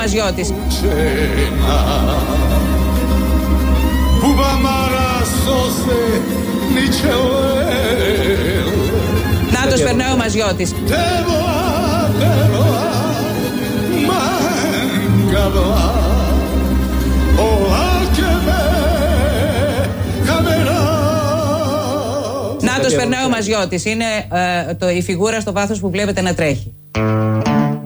Μαζιώτης. Νάτος περνάει ο Μαζιώτης. Νάτος περνάει ο Μαζιώτης. Είναι ε, το, η φιγούρα στο βάθος που βλέπετε να τρέχει.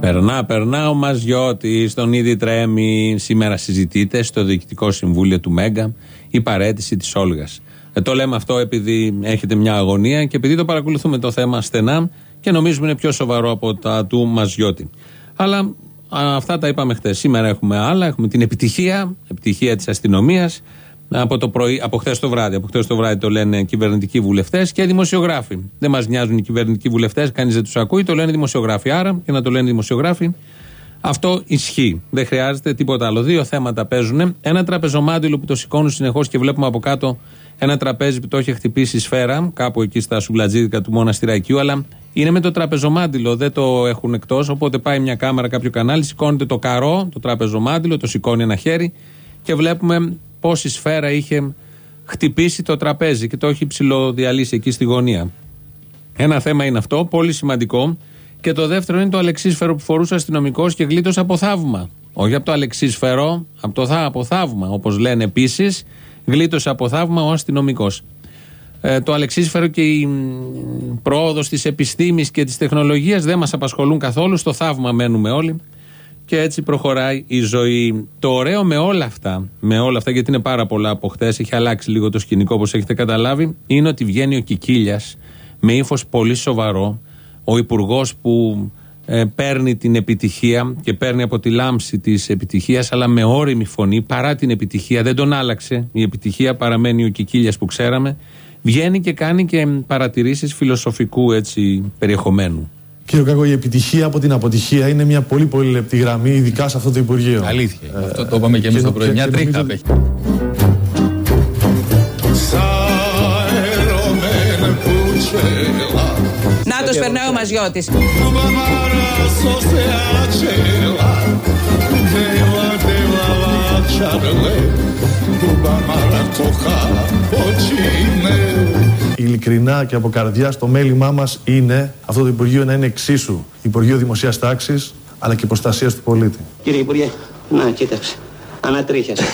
Περνά, περνά ο Μαζιώτης, τον ήδη τρέμει. Σήμερα συζητείται στο Διοικητικό Συμβούλιο του Μέγκα η παρέτηση της Όλγας. Ε, το λέμε αυτό επειδή έχετε μια αγωνία και επειδή το παρακολουθούμε το θέμα στενά και νομίζουμε είναι πιο σοβαρό από τα του Μαζιώτη. Αλλά αυτά τα είπαμε χθες. Σήμερα έχουμε άλλα. Έχουμε την επιτυχία, επιτυχία της αστυνομίας. Από, το πρωί, από χθες το βράδυ. Από χθες το βράδυ το λένε κυβερνητικοί βουλευτές και δημοσιογράφοι. Δεν μας νοιάζουν οι κυβερνητικοί βουλευτές, κανείς δεν τους ακούει, το λένε δημοσιογράφοι. Άρα και να το λένε δημοσιογράφοι, αυτό ισχύει. Δεν χρειάζεται τίποτα άλλο. Δύο θέματα παίζουν. Ένα τραπεζομάντιλο που το σηκώνουν συνεχώς και βλέπουμε από κάτω ένα τραπέζι που το έχει χτυπήσει σφαίρα, κάπου εκεί στα σουμπλατζίδικα του μοναστηρακίου, αλλά είναι με το τραπεζομάντιλο, δεν το έχουν εκτός. Οπότε πάει μια κάμερα, κάποιο κανάλι, σηκώνεται το καρό, το τραπεζομάντιλο, το σηκώνει ένα χέρι και βλέπουμε πόση σφαίρα είχε χτυπήσει το τραπέζι και το έχει ψηλοδιαλύσει εκεί στη γωνία. Ένα θέμα είναι αυτό, πολύ σημαντικό. Και το δεύτερο είναι το αλεξίσφαιρο που φορούσε αστυνομικός και γλίτωσε από θαύμα. Όχι από το αλεξίσφαιρο, από το θά, από θαύμα, όπως λένε επίσης, γλίτωσε από θαύμα ο αστυνομικός. Ε, το αλεξίσφαιρο και η πρόοδος της επιστήμης και της τεχνολογίας δεν μας απασχολούν καθόλου. Στο θαύμα μένουμε όλοι. Και έτσι προχωράει η ζωή. Το ωραίο με όλα αυτά, με όλα αυτά, γιατί είναι πάρα πολλά από χθες, έχει αλλάξει λίγο το σκηνικό όπως έχετε καταλάβει, είναι ότι βγαίνει ο Κικίλιας με ύφος πολύ σοβαρό, ο υπουργός που ε, παίρνει την επιτυχία και παίρνει από τη λάμψη της επιτυχίας, αλλά με όρημη φωνή, παρά την επιτυχία, δεν τον άλλαξε. Η επιτυχία παραμένει ο Κικίλιας που ξέραμε. Βγαίνει και κάνει και παρατηρήσεις φιλοσοφικού έτσι, περιεχομένου. Κύριε Κάκο, η επιτυχία από την αποτυχία είναι μια πολύ πολύ λεπτή γραμμή, ειδικά σε αυτό το Υπουργείο. Αλήθεια. Ε, αυτό το είπαμε και εμείς το πρωί. Μια τρίχα απέχει. Νάτος περνάει ο Μαζιώτης. Ειλικρινά και από καρδιά στο μέλημά μας είναι αυτό το Υπουργείο να είναι εξίσου Υπουργείο Δημοσίας Τάξης αλλά και προστασία του πολίτη. Κύριε Υπουργέ, να κοίταξε. Ανατρίχιασε.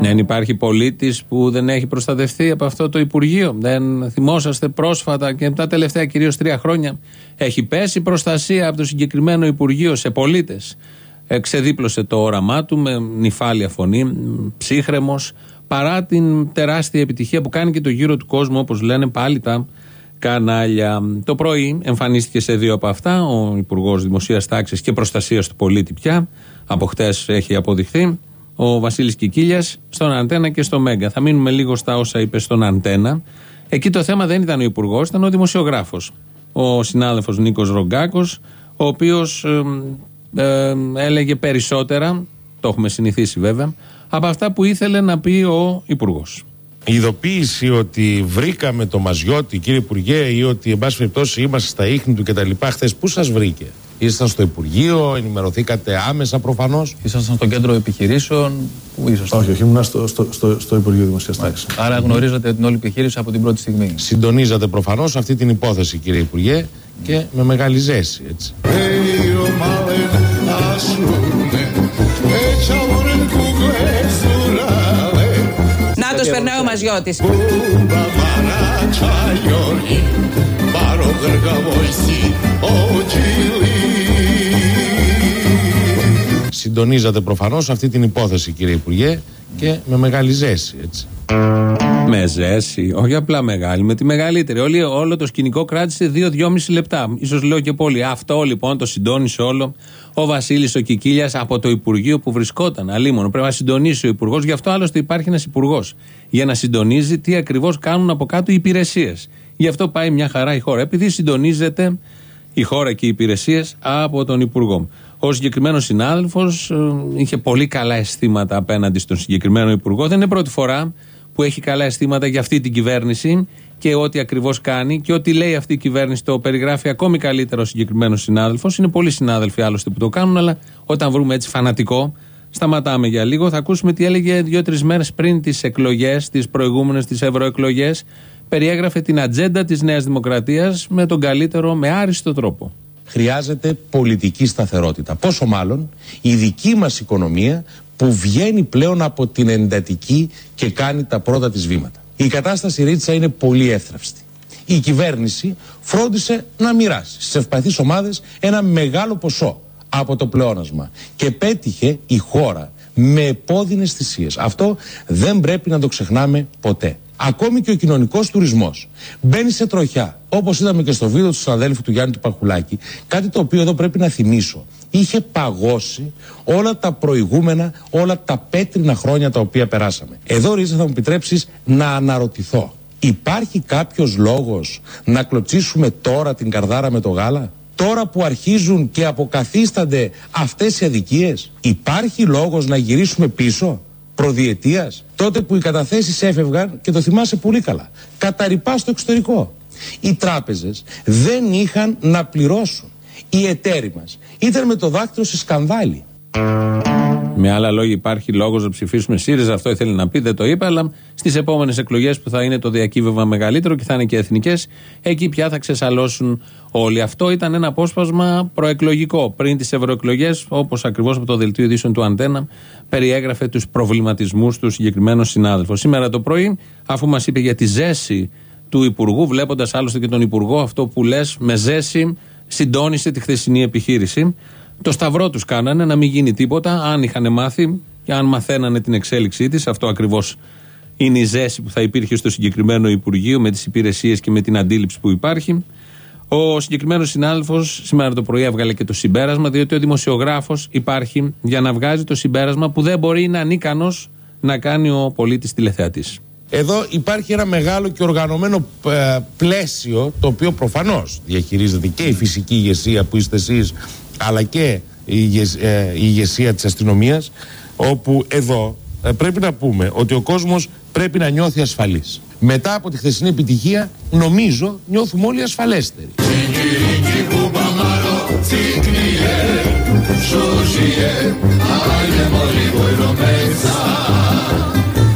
Ναι, υπάρχει πολίτης που δεν έχει προστατευτεί από αυτό το Υπουργείο. Δεν θυμόσαστε πρόσφατα και τα τελευταία κυρίως τρία χρόνια έχει πέσει προστασία από το συγκεκριμένο Υπουργείο σε πολίτες. Ξεδίπλωσε το όραμά του με νυφάλια φωνή, ψύχρεμος, παρά την τεράστια επιτυχία που κάνει και το γύρο του κόσμου, όπως λένε πάλι τα κανάλια. Το πρωί εμφανίστηκε σε δύο από αυτά ο Υπουργός Δημοσίας Τάξης και Προστασίας του Πολίτη πια. Από χτες έχει αποδειχθεί ο Βασίλης Κικίλιας στον Αντένα και στο Μέγκα. Θα μείνουμε λίγο στα όσα είπε στον Αντένα. Εκεί το θέμα δεν ήταν ο Υπουργός, ήταν ο δημοσιογράφος. Ο συνάδελφος Νίκος Ρογκάκος, ο οποίος ε, ε, έλεγε περισσότερα, το έχουμε συνηθίσει βέβαια, από αυτά που ήθελε να πει ο Υπουργός. Η ειδοποίηση ότι βρήκαμε το Μαζιώτη, κύριε Υπουργέ, ή ότι εν πάση περιπτώσει είμαστε στα ίχνη του κτλ. Χθες πού σας βρήκε; Ήσασταν στο Υπουργείο, ενημερωθήκατε άμεσα προφανώς; Ήσασταν στο κέντρο επιχειρήσεων. Πού ήσασταν; Όχι, όχι, ήμουν στο, στο, στο, στο Υπουργείο Δημοσίας Τάξης. Άρα γνωρίζατε την όλη επιχείρηση από την πρώτη στιγμή. Συντονίζατε προφανώς αυτή την υπόθεση, κύριε Υπουργέ, και με μεγάλη ζέση, έτσι. Νάτος περνάει ο Μαζιώτης. Συντονίζατε προφανώς αυτή την υπόθεση κύριε Υπουργέ και με μεγάλη ζέση έτσι. Με ζέση, όχι απλά μεγάλη, με τη μεγαλύτερη. Όλη, όλο το σκηνικό κράτησε 2-2,5 λεπτά. σω λέω και πολύ. Αυτό λοιπόν το συντόνισε όλο ο Βασίλης ο Κικίλιας από το Υπουργείο που βρισκόταν. Αλίμονο. Πρέπει να συντονίσει ο Υπουργός. Γι' αυτό άλλωστε υπάρχει ένας Υπουργός. Για να συντονίζει τι ακριβώς κάνουν από κάτω οι υπηρεσίες. Γι' αυτό πάει μια χαρά η χώρα. Επειδή συντονίζεται η χώρα και οι υπηρεσίες από τον Υπουργό. Ο συγκεκριμένος συνάδελφος ε, είχε πολύ καλά αισθήματα απέναντι στον συγκεκριμένο Υπουργό. Δεν είναι πρώτη φορά που έχει καλά αισθήματα για αυτή την κυβέρνηση και ό,τι ακριβώς κάνει και ό,τι λέει αυτή η κυβέρνηση το περιγράφει ακόμη καλύτερα ο συγκεκριμένος συνάδελφος. Είναι πολλοί συνάδελφοι άλλωστε που το κάνουν, αλλά όταν βρούμε έτσι φανατικό, σταματάμε για λίγο. Θα ακούσουμε τι έλεγε δύο-τρεις μέρες πριν τις εκλογές, τις προηγούμενες, τις ευρωεκλογές. Περιέγραφε την ατζέντα της Νέας Δημοκρατίας με τον καλύτερο, με άριστο τρόπο. Χρειάζεται πολιτική σταθερότητα. Πόσο μάλλον η δική μας οικονομία που βγαίνει πλέον από την εντατική και κάνει τα πρώτα της βήματα. Η κατάσταση Ρίτσα είναι πολύ εύθραυστη. Η κυβέρνηση φρόντισε να μοιράσει στις ευπαθείς ομάδες ένα μεγάλο ποσό από το πλεόνασμα και πέτυχε η χώρα με επώδυνες θυσίες. Αυτό δεν πρέπει να το ξεχνάμε ποτέ. Ακόμη και ο κοινωνικός τουρισμός μπαίνει σε τροχιά. Όπως είδαμε και στο βίντεο του συναδέλφου του Γιάννη του Παχουλάκη, κάτι το οποίο εδώ πρέπει να θυμίσω. Είχε παγώσει όλα τα προηγούμενα, όλα τα πέτρινα χρόνια τα οποία περάσαμε. Εδώ, Ρίζα, θα μου επιτρέψεις να αναρωτηθώ. Υπάρχει κάποιος λόγος να κλωτσίσουμε τώρα την καρδάρα με το γάλα, τώρα που αρχίζουν και αποκαθίστανται αυτές οι αδικίες, υπάρχει λόγος να γυρίσουμε πίσω; Προδιετίας, τότε που οι καταθέσεις έφευγαν και το θυμάσαι πολύ καλά. Καταρρυπά στο εξωτερικό. Οι τράπεζες δεν είχαν να πληρώσουν. Οι εταίροι μας ήταν με το δάκτυλο σε σκανδάλι. Με άλλα λόγια, υπάρχει λόγος να ψηφίσουμε ΣΥΡΙΖΑ. Αυτό ήθελε να πει, δεν το είπε. Αλλά στις επόμενες εκλογές που θα είναι το διακύβευμα μεγαλύτερο και θα είναι και εθνικές, εκεί πια θα ξεσαλώσουν όλοι. Αυτό ήταν ένα απόσπασμα προεκλογικό. Πριν τις ευρωεκλογές, όπως ακριβώς από το δελτίο ειδήσεων του Αντένα, περιέγραφε τους προβληματισμούς του συγκεκριμένου συνάδελφου. Σήμερα το πρωί, αφού μας είπε για τη ζέση του Υπουργού, βλέποντας άλλωστε και τον Υπουργό, αυτό που λες με ζέση, συντόνισε τη χθεσινή επιχείρηση. Το σταυρό τους κάνανε να μην γίνει τίποτα. Αν είχαν μάθει και αν μαθαίνανε την εξέλιξή της, αυτό ακριβώς είναι η ζέση που θα υπήρχε στο συγκεκριμένο Υπουργείο με τις υπηρεσίες και με την αντίληψη που υπάρχει. Ο συγκεκριμένος συνάδελφος σήμερα το πρωί έβγαλε και το συμπέρασμα, διότι ο δημοσιογράφος υπάρχει για να βγάζει το συμπέρασμα που δεν μπορεί να είναι ικανός να κάνει ο πολίτης τηλεθεατής. Εδώ υπάρχει ένα μεγάλο και οργανωμένο ε, πλαίσιο το οποίο προφανώς διαχειρίζεται και η φυσική ηγεσία που είστε εσείς αλλά και η, ε, ηγεσία της αστυνομίας όπου εδώ ε, πρέπει να πούμε ότι ο κόσμος πρέπει να νιώθει ασφαλής. Μετά από τη χθεσινή επιτυχία νομίζω νιώθουμε όλοι ασφαλέστεροι.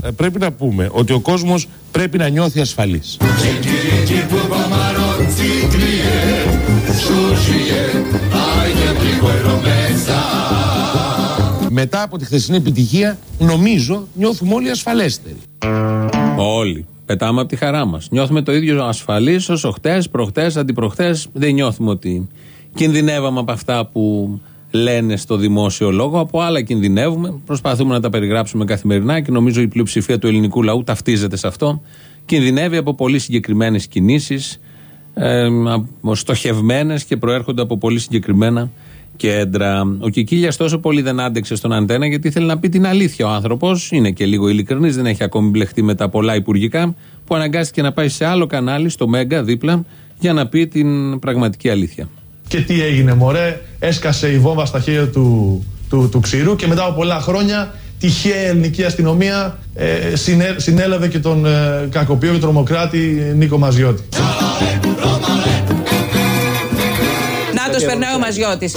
Ε, πρέπει να πούμε ότι ο κόσμος πρέπει να νιώθει ασφαλής. Μετά από τη χθεσινή επιτυχία νομίζω νιώθουμε όλοι ασφαλέστεροι. Όλοι. Πετάμε από τη χαρά μας. Νιώθουμε το ίδιο ασφαλείς όσο χτες, προχτές, αντιπροχτές. Δεν νιώθουμε ότι κινδυνεύαμε από αυτά που λένε στο δημόσιο λόγο. Από άλλα κινδυνεύουμε. Προσπαθούμε να τα περιγράψουμε καθημερινά και νομίζω η πλειοψηφία του ελληνικού λαού ταυτίζεται σε αυτό. Κινδυνεύει από πολύ συγκεκριμένες κινήσεις, ε, στοχευμένες και προέρχονται από πολύ συγκεκριμένα κέντρα. Ο Κικίλια τόσο πολύ δεν άντεξε στον αντένα γιατί ήθελε να πει την αλήθεια. Ο άνθρωπο είναι και λίγο ειλικρινή, δεν έχει ακόμη μπλεχτεί με τα πολλά υπουργικά, που αναγκάστηκε να πάει σε άλλο κανάλι, στο Μέγκα δίπλα, για να πει την πραγματική αλήθεια. Και τι έγινε, Μωρέ, έσκασε η βόμβα στα χέρια του, του, του ξηρού και μετά από πολλά χρόνια τυχαία ελληνική αστυνομία ε, συνέ, συνέλαβε και τον ε, κακοποιό και τρομοκράτη Νίκο Μαζιώτη. Νάτος περνάει ο Μαζιώτης.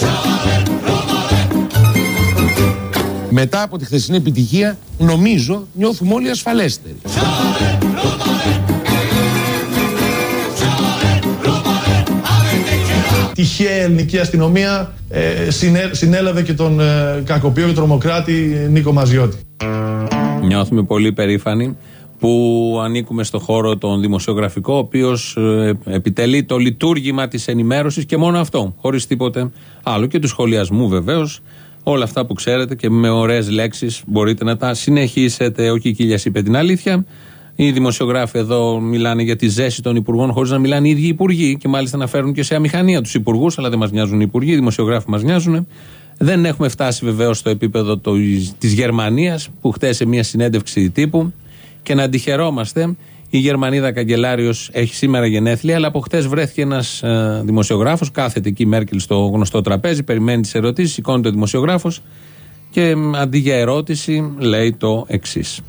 Μετά από τη χθεσινή επιτυχία νομίζω νιώθουμε όλοι ασφαλέστεροι. τυχαία ελληνική αστυνομία ε, συνέλαβε και τον ε, κακοποιό και τρομοκράτη Νίκο Μαζιώτη. Νιώθουμε πολύ περήφανοι που ανήκουμε στο χώρο τον δημοσιογραφικό, ο οποίος ε, επιτελεί το λειτουργήμα της ενημέρωσης και μόνο αυτό, χωρίς τίποτε άλλο. Και του σχολιασμού βεβαίως. Όλα αυτά που ξέρετε και με ωραίες λέξεις μπορείτε να τα συνεχίσετε. Ο Κικίλιας είπε την αλήθεια. Οι δημοσιογράφοι εδώ μιλάνε για τη ζέση των υπουργών χωρίς να μιλάνε οι ίδιοι υπουργοί και μάλιστα να φέρουν και σε αμηχανία τους υπουργούς, αλλά δεν μας νοιάζουν οι υπουργοί, οι δημοσιογράφοι μας νοιάζουν. Δεν έχουμε φτάσει βεβαίως στο επίπεδο της Γερμανίας που χτες σε μια συνέντευξη τύπου και να αντιχαιρόμαστε. Η Γερμανίδα καγκελάριος έχει σήμερα γενέθλια, αλλά από χτες βρέθηκε ένας ε, δημοσιογράφος. Κάθεται εκεί η Μέρκελ στο γνωστό τραπέζι, περιμένει τις ερωτήσεις, σηκώνεται ο δημοσιογράφος και αντί για ερώτηση λέει το εξής.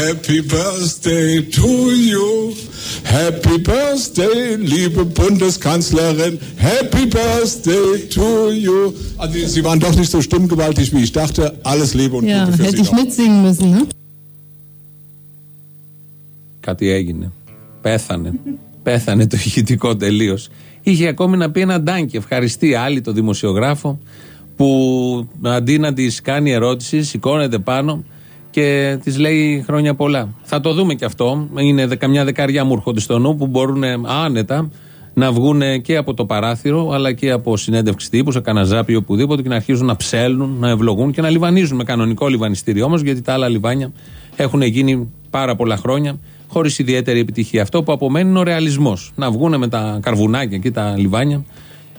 Happy birthday to you. Happy birthday, liebe Bundeskanzlerin. Happy birthday to you. Also, Sie waren doch nicht so stimmgewaltig, wie ich dachte. Alles Liebe und Ja, Gute für hätte Sie ich noch. mitsingen müssen, ne? Κάτι έγινε. Πέθανε. Πέθανε το ηχητικό τελείως. Είχε ακόμη να πει ένα ντάνκι. Ευχαριστεί άλλη το δημοσιογράφο που αντί να της κάνει ερώτηση, σηκώνεται πάνω και της λέει χρόνια πολλά. Θα το δούμε και αυτό. Είναι δε- καμιά δεκαριά μου έρχονται στο νου που μπορούν άνετα να βγουν και από το παράθυρο αλλά και από συνέντευξη τύπου, σε καναζάπι ή οπουδήποτε και να αρχίζουν να ψέλνουν, να ευλογούν και να λιβανίζουν με κανονικό λιβανιστήριο όμω γιατί τα άλλα λιβάνια έχουν γίνει πάρα πολλά χρόνια χωρίς ιδιαίτερη επιτυχία. Αυτό που απομένει είναι ο ρεαλισμός. Να βγουν με τα καρβουνάκια και τα λιβάνια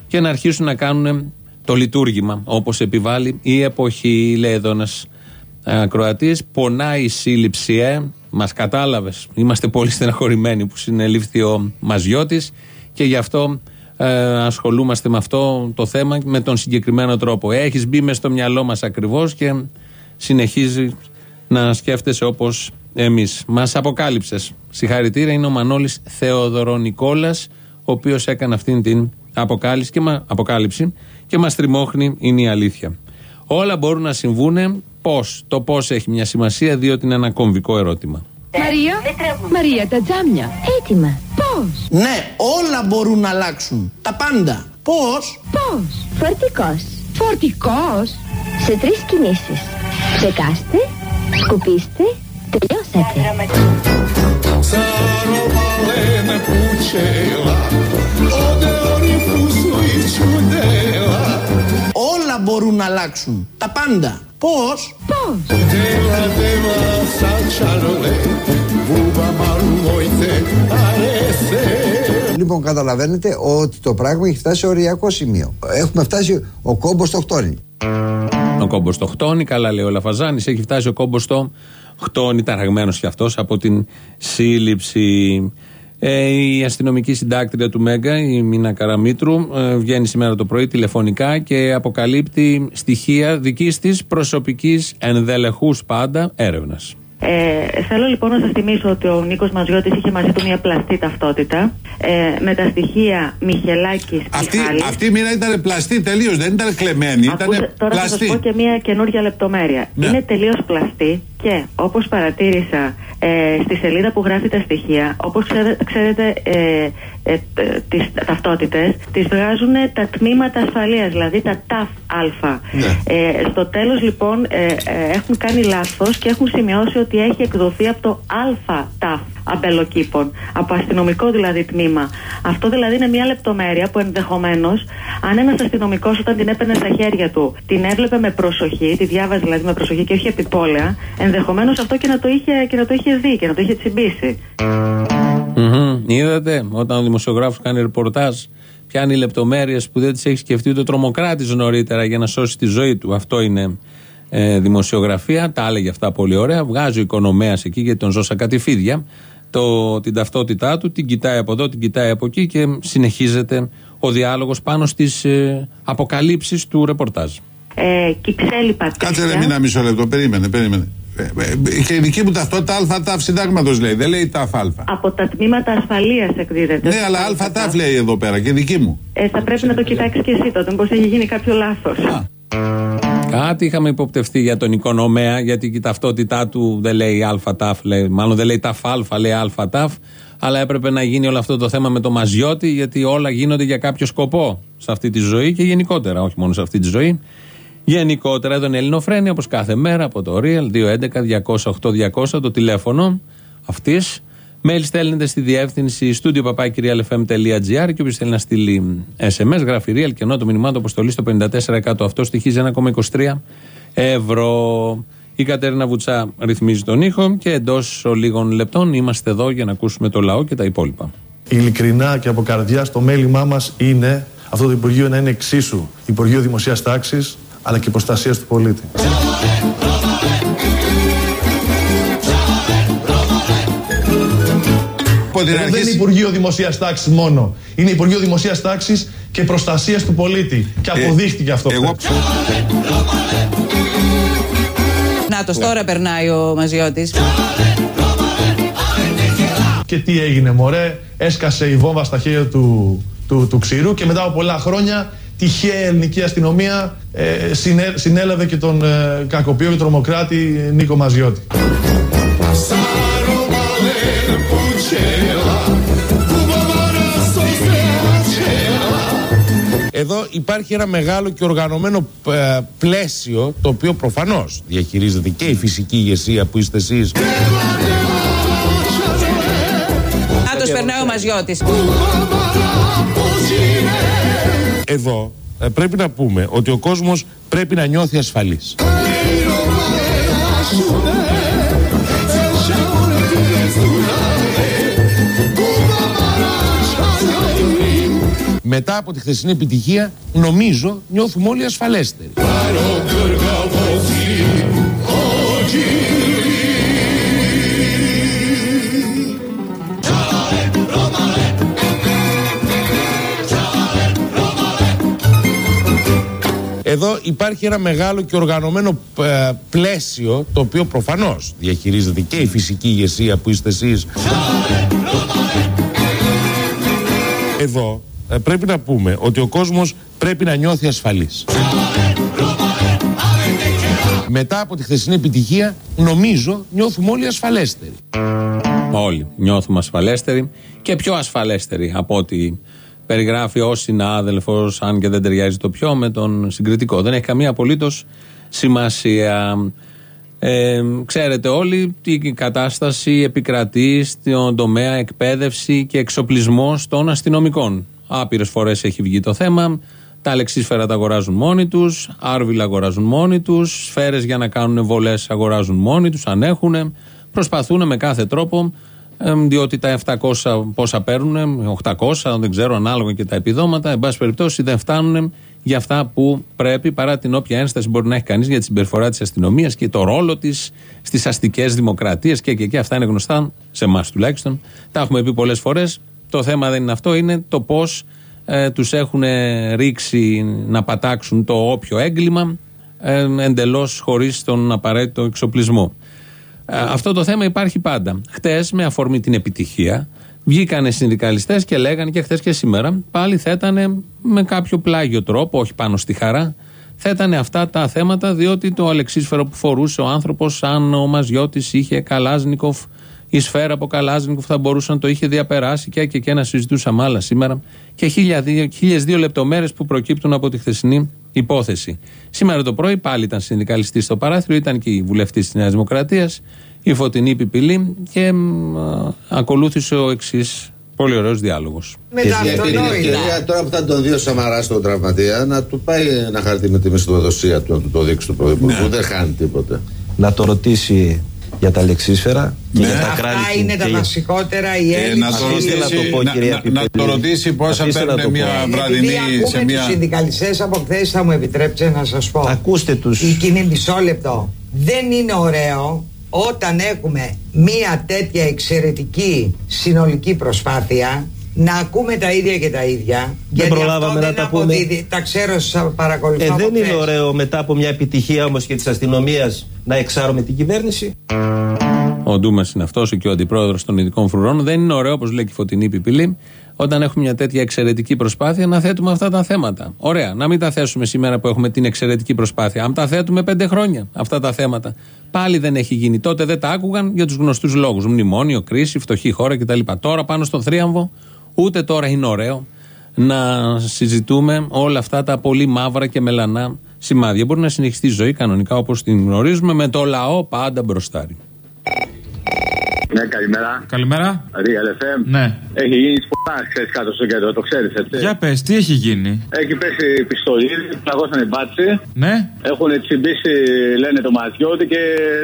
και να αρχίσουν να κάνουν το λειτουργήμα όπως επιβάλλει η εποχή. Λέει εδώ ένας ακροατής, πονάει η σύλληψη, ε. Μας κατάλαβες. Είμαστε πολύ στεναχωρημένοι που συνελήφθη ο Μαζιώτης και γι' αυτό ε, ασχολούμαστε με αυτό το θέμα με τον συγκεκριμένο τρόπο. Έχεις μπει μέσα στο μυαλό μας ακριβώς και συνεχίζεις να σκέφτεσαι όπως εμείς. Μας αποκάλυψες. Συγχαρητήρια, είναι ο Μανώλης Θεοδωρονικόλας, ο οποίος έκανε αυτήν την αποκάλυψη και, μα, αποκάλυψη και μας τριμώχνει, είναι η αλήθεια. Όλα μπορούν να συμβούν. Πώς; Το πώς έχει μια σημασία, διότι είναι ένα κομβικό ερώτημα. Μαρία, Μαρία, τα τζάμια. Έτοιμα. Πώς, Ναι, όλα μπορούν να αλλάξουν. Τα πάντα. Πώς; πώς; Φορτικός. Φορτικός; Σε τρεις κινήσεις. Ψεκάστε, σκουπίστε, τελειώσατε. Carovalena pucela, ode orifusu i ciudela. Όλα μπορούν να αλλάξουν. Τα πάντα. Πώς; Πώς; Deva, deva, salciarole, vuba marumoite, arese. Λοιπόν, καταλαβαίνετε ότι το πράγμα έχει φτάσει σε οριακό σημείο. Έχουμε φτάσει ο κόμπος στο χτόνι. Ο κόμπος στο χτόνι, καλά λέει ο Λαφαζάνης. Έχει φτάσει ο κόμπος στο χτόνι, ταραγμένος κι αυτός από την σύλληψη. Ε, η αστυνομική συντάκτρια του Μέγκα, η Μίνα Καραμίτρου, ε, βγαίνει σήμερα το πρωί τηλεφωνικά και αποκαλύπτει στοιχεία δικής της προσωπικής ενδελεχούς πάντα έρευνας. Ε, θέλω λοιπόν να σας θυμίσω ότι ο Νίκος Μαζιώτης είχε μαζί του μια πλαστή ταυτότητα ε, με τα στοιχεία Μιχελάκης Αυτή, αυτή η μοίρα ήταν πλαστή τελείως, δεν ήταν κλεμμένη. Ήταν Τώρα θα σας πλαστή. πω και μια καινούργια λεπτομέρεια. Ναι. Είναι τελείως πλαστή και όπως παρατήρησα ε, στη σελίδα που γράφει τα στοιχεία, όπως ξέρετε, ε, ε, ε, τις ταυτότητες τις βγάζουν τα τμήματα ασφαλείας, δηλαδή τα ΤΑΦ Α. Ε, στο τέλος λοιπόν ε, ε, έχουν κάνει λάθος και έχουν σημειώσει ότι έχει εκδοθεί από το Α ΤΑΦ αμπελοκήπων, από αστυνομικό δηλαδή τμήμα. Αυτό δηλαδή είναι μια λεπτομέρεια που ενδεχομένως, αν ένας αστυνομικός όταν την έπαιρνε στα χέρια του την έβλεπε με προσοχή, τη διάβαζε δηλαδή με προσοχή και όχι επιπόλαια, ενδεχομένως αυτό και να, το είχε, και να το είχε δει και να το είχε τσιμπήσει. Μμμ. Είδατε, όταν ο δημοσιογράφος κάνει ρεπορτάζ, πιάνει λεπτομέρειες που δεν τις έχει σκεφτεί ούτε ο τρομοκράτης νωρίτερα για να σώσει τη ζωή του. Αυτό είναι ε, δημοσιογραφία. Τα έλεγε αυτά πολύ ωραία. Βγάζει ο οικονομέας εκεί γιατί τον ζώσα κατηφίδια. Το, την ταυτότητά του, την κοιτάει από εδώ, την κοιτάει από εκεί και συνεχίζεται ο διάλογος πάνω στις ε, αποκαλύψεις του ρεπορτάζ. Ε, Κυψέλη Πατρίσια. Κάτσε ρε μήνα μισό λεπτό, περίμενε, περίμενε. Ε, ε, Και η δική μου ταυτότητα αλφα ταφ συντάγματος λέει, δεν λέει ταφ αλφα. Από τα τμήματα ασφαλείας εκδίδεται. Ναι, αλλά αλφα ταφ λέει εδώ πέρα και η δική μου. Ε, θα πρέπει να το κοιτάξεις και εσύ τότε, μήπως έχει γίνει κάποιο λάθος. Κάτι είχαμε υποπτευτεί για τον οικονομέα, γιατί η ταυτότητά του δεν λέει ΑΤΑΦ, λέει, μάλλον δεν λέει ΤΑΦ Α, λέει ΑΤΑΦ. Αλλά έπρεπε να γίνει όλο αυτό το θέμα με το Μαζιώτη, γιατί όλα γίνονται για κάποιο σκοπό σε αυτή τη ζωή και γενικότερα, όχι μόνο σε αυτή τη ζωή. Γενικότερα, εδώ είναι Ελληνοφρένια, όπως κάθε μέρα από το Real 211-208-200, το τηλέφωνο αυτής. Mail στέλνετε στη διεύθυνση studio papakirialfm.gr και όποιος θέλει να στείλει SMS, γράφει Real και ενώ το μηνυμά του αποστολή στο 54% αυτό στοιχίζει 1,23 ευρώ. Η Κατέρινα Βουτσά ρυθμίζει τον ήχο και εντός λίγων λεπτών είμαστε εδώ για να ακούσουμε το λαό και τα υπόλοιπα. Ειλικρινά και από καρδιά το μέλημά μας είναι αυτό το Υπουργείο να είναι εξίσου Υπουργείο Δημοσίας Τάξης αλλά και Προστασίας του Πολίτη. Εδώ δεν είναι Υπουργείο Δημοσίας Τάξης μόνο. Είναι Υπουργείο Δημοσίας Τάξης και Προστασίας του Πολίτη. Και αποδείχτηκε αυτό. Εγώ... Να το τώρα περνάει ο Μαζιώτης. Και τι έγινε μωρέ, έσκασε η βόμβα στα χέρια του, του, του ξηρού και μετά από πολλά χρόνια τυχαία ελληνική αστυνομία ε, συνέ, συνέλαβε και τον ε, κακοποιό και τρομοκράτη Νίκο Μαζιώτη. Εδώ υπάρχει ένα μεγάλο και οργανωμένο ε, πλαίσιο το οποίο προφανώς διαχειρίζεται και η φυσική ηγεσία που είστε εσείς. Να το περνάει ο Μαζιώτης. Εδώ ε, πρέπει να πούμε ότι ο κόσμος πρέπει να νιώθει ασφαλής. Μετά από τη χθεσινή επιτυχία νομίζω νιώθουμε όλοι ασφαλέστεροι. Εδώ υπάρχει ένα μεγάλο και οργανωμένο ε, πλαίσιο το οποίο προφανώς διαχειρίζεται και η φυσική ηγεσία που είστε εσείς. Εδώ ε, πρέπει να πούμε ότι ο κόσμος πρέπει να νιώθει ασφαλής. Μετά από τη χθεσινή επιτυχία νομίζω νιώθουμε όλοι ασφαλέστεροι. Όλοι νιώθουμε ασφαλέστεροι και πιο ασφαλέστεροι από ό,τι περιγράφει ο συνάδελφος, αν και δεν ταιριάζει το πιο με τον συγκριτικό. Δεν έχει καμία απολύτως σημασία. Ε, ξέρετε όλοι τι κατάσταση επικρατεί στον τομέα εκπαίδευση και εξοπλισμό των αστυνομικών. Άπειρες φορές έχει βγει το θέμα. Τα αλεξίσφαιρα τα αγοράζουν μόνοι τους, άρβιλα αγοράζουν μόνοι τους, σφαίρες για να κάνουν βολές αγοράζουν μόνοι τους, αν έχουν. Προσπαθούν με κάθε τρόπο διότι τα 700 πόσα παίρνουν, 800, δεν ξέρω, ανάλογα και τα επιδόματα, εν πάση περιπτώσει δεν φτάνουν για αυτά που πρέπει, παρά την όποια ένσταση μπορεί να έχει κανείς για τη συμπεριφορά της αστυνομίας και το ρόλο της στις αστικές δημοκρατίες και, και, και αυτά είναι γνωστά, σε εμάς τουλάχιστον. Τα έχουμε πει πολλές φορές. Το θέμα δεν είναι αυτό, είναι το πώς ε, τους έχουν ρίξει να πατάξουν το όποιο έγκλημα ε, εντελώς χωρίς τον απαραίτητο εξοπλισμό. Ε, αυτό το θέμα υπάρχει πάντα. Χτες, με αφορμή την επιτυχία, βγήκανε συνδικαλιστές και λέγανε και χθες και σήμερα, πάλι θέτανε με κάποιο πλάγιο τρόπο, όχι πάνω στη χαρά, θέτανε αυτά τα θέματα διότι το αλεξίσφαιρο που φορούσε ο άνθρωπος, αν ο Μαζιώτης είχε Καλάζνικοφ, η σφαίρα από Καλάζνικοφ θα μπορούσε να το είχε διαπεράσει και και, και να συζητούσαμε άλλα σήμερα και χίλιες δύο λεπτομέρειες που προκύπτουν από τη χθεσινή υπόθεση. Σήμερα το πρωί πάλι ήταν συνδικαλιστής στο παράθυρο, ήταν και η βουλευτής της Νέας Δημοκρατίας, η Φωτεινή Πιπηλή και ακολούθησε ο εξής πολύ ωραίος διάλογος. Μετά τώρα που θα τον δει ο Σαμαρά στον τραυματία, να του πάει ένα χαρτί με τη μισθοδοσία του, να του το δείξει του Πρωθυπουργού. Ναι. Δεν χάνει τίποτα. Να το ρωτήσει για τα λεξίσφαιρα και Ναι. για τα Αυτά κράτη. είναι τα και για- βασικότερα η Ε, έλλειψη. να το Αφήστε να ρωτήσει, το πω, να- κυρία να- Πιπηλή. να το ρωτήσει πόσα Αφήστε να παίρνουν το μια πω. βραδινή Επειδή ακούμε σε μια. τους συνδικαλιστές από χθες θα μου επιτρέψετε να σας πω. Ακούστε τους. Η κοινή μισό λεπτό. Δεν είναι ωραίο όταν έχουμε μία τέτοια εξαιρετική συνολική προσπάθεια να ακούμε τα ίδια και τα ίδια. γιατί προλάβαμε αυτό να δεν τα πούμε. αποδίδει. Τα ξέρω, σας παρακολουθώ. Ε, από δεν είναι χθες. ωραίο μετά από μια επιτυχία όμως και της αστυνομίας να εξάρουμε την κυβέρνηση; Ο Ντούμας είναι αυτός και ο αντιπρόεδρος των ειδικών φρουρών. Δεν είναι ωραίο, όπως λέει και η Φωτεινή Πιπηλή, όταν έχουμε μια τέτοια εξαιρετική προσπάθεια να θέτουμε αυτά τα θέματα. Ωραία. Να μην τα θέσουμε σήμερα που έχουμε την εξαιρετική προσπάθεια. Αν τα θέτουμε πέντε χρόνια αυτά τα θέματα. Πάλι δεν έχει γίνει. Τότε δεν τα άκουγαν για τους γνωστούς λόγους. Μνημόνιο, κρίση, φτωχή χώρα κτλ. Τώρα πάνω στον θρίαμβο, ούτε τώρα είναι ωραίο να συζητούμε όλα αυτά τα πολύ μαύρα και μελανά σημάδια. Μπορεί να συνεχιστεί η ζωή κανονικά όπως την γνωρίζουμε με το λαό πάντα μπροστάρι. Ναι, καλημέρα. Καλημέρα. Real FM. Ναι. Έχει γίνει σπουδά χθε κάτω στο κέντρο, το ξέρεις έτσι. Για πες, τι έχει γίνει; Έχει πέσει πιστολίδι, πλαγώσανε μπάτσι. Ναι. Έχουν τσιμπήσει, λένε, το Ματιώτη και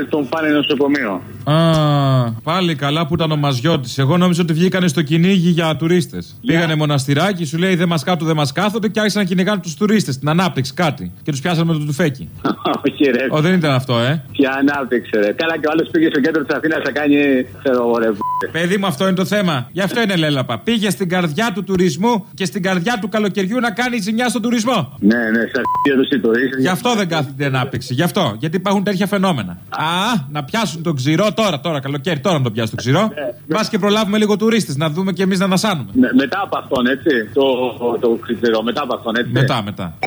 τον πάνε νοσοκομείο. Α, πάλι καλά που ήταν ο Μαζιώτης. Εγώ νόμιζα ότι βγήκανε στο κυνήγι για τουρίστες. Πήγανε μοναστηράκι, σου λέει δεν μας κάτω, δεν μας κάθονται και άρχισαν να κυνηγάνε τους τουρίστες. Την ανάπτυξη, κάτι. Και τους πιάσανε με το τουφέκι. Όχι, ρε. Ω, δεν ήταν αυτό, ε. Ποια ανάπτυξη, ρε. Καλά και ο άλλος πήγε στο κέντρο της Αθήνας να κάνει. Ξέρω εγώ, ρε. Παιδί μου, αυτό είναι το θέμα. Γι' αυτό είναι λέλαπα. Πήγε στην καρδιά του τουρισμού και στην καρδιά του καλοκαιριού να κάνει ζημιά στον τουρισμό. Ναι, ναι, στα αρχεία τους οι τουρίστες. Γι' αυτό δεν κάθεται η ανάπτυξη. Γι' αυτό. Γιατί υπάρχουν τέτοια φαινόμενα. Α, να πιάσουν τον ξηρό τώρα, τώρα, καλοκαίρι, τώρα να τον πιάσουν τον ξηρό. Πα και προλάβουμε λίγο τουρίστες να δούμε και εμείς να ανασάνουμε. Ναι, μετά από αυτόν, έτσι. Το, το, το ξυπηρό, μετά από αυτόν, έτσι. Μετά, μετά.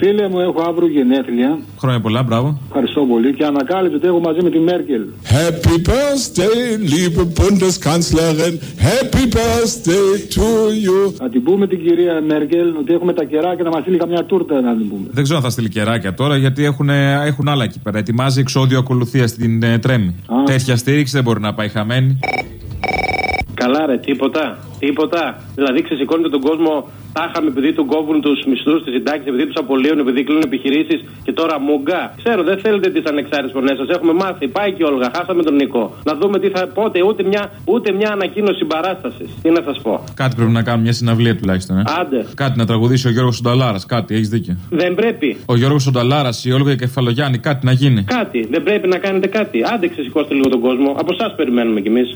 Φίλε μου, έχω αύριο γενέθλια. Χρόνια πολλά, μπράβο. Ευχαριστώ πολύ. Και ανακάλυψε ότι έχω μαζί με τη Μέρκελ. Happy birthday, liebe Bundeskanzlerin. Happy birthday to you. Να την πούμε την κυρία Μέρκελ ότι έχουμε τα κεράκια να μας στείλει καμιά τούρτα να την πούμε. Δεν ξέρω αν θα στείλει κεράκια τώρα γιατί έχουν, έχουν άλλα εκεί πέρα. Ετοιμάζει εξόδιο ακολουθία στην ε, τρέμη. Τέτοια στήριξη δεν μπορεί να πάει χαμένη. Καλά, ρε, τίποτα. Τίποτα. Δηλαδή, ξεσηκώνετε τον κόσμο τάχα επειδή του κόβουν τους μισθούς, τις συντάξεις, επειδή τους απολύουν, επειδή κλείνουν επιχειρήσεις και τώρα μούγκα. Ξέρω, δεν θέλετε τις ανεξάρτητες φωνές σας. Έχουμε μάθει. Πάει και η Όλγα. Χάσαμε τον Νικό. Να δούμε τι θα. Πότε, ούτε μια, ούτε μια ανακοίνωση συμπαράσταση. Τι να σας πω. Κάτι πρέπει να κάνουμε, μια συναυλία τουλάχιστον. Ε. Άντε. Κάτι να τραγουδήσει ο Γιώργος Σονταλάρας. Κάτι, έχεις δίκιο. Δεν πρέπει. Ο Γιώργος Σονταλάρας, η Όλγα Κεφαλογιάννη, κάτι να γίνει. Κάτι. Δεν πρέπει να κάνετε κάτι. Άντε, ξεσηκώστε λίγο τον κόσμο. Από εσάς περιμένουμε κι εμείς.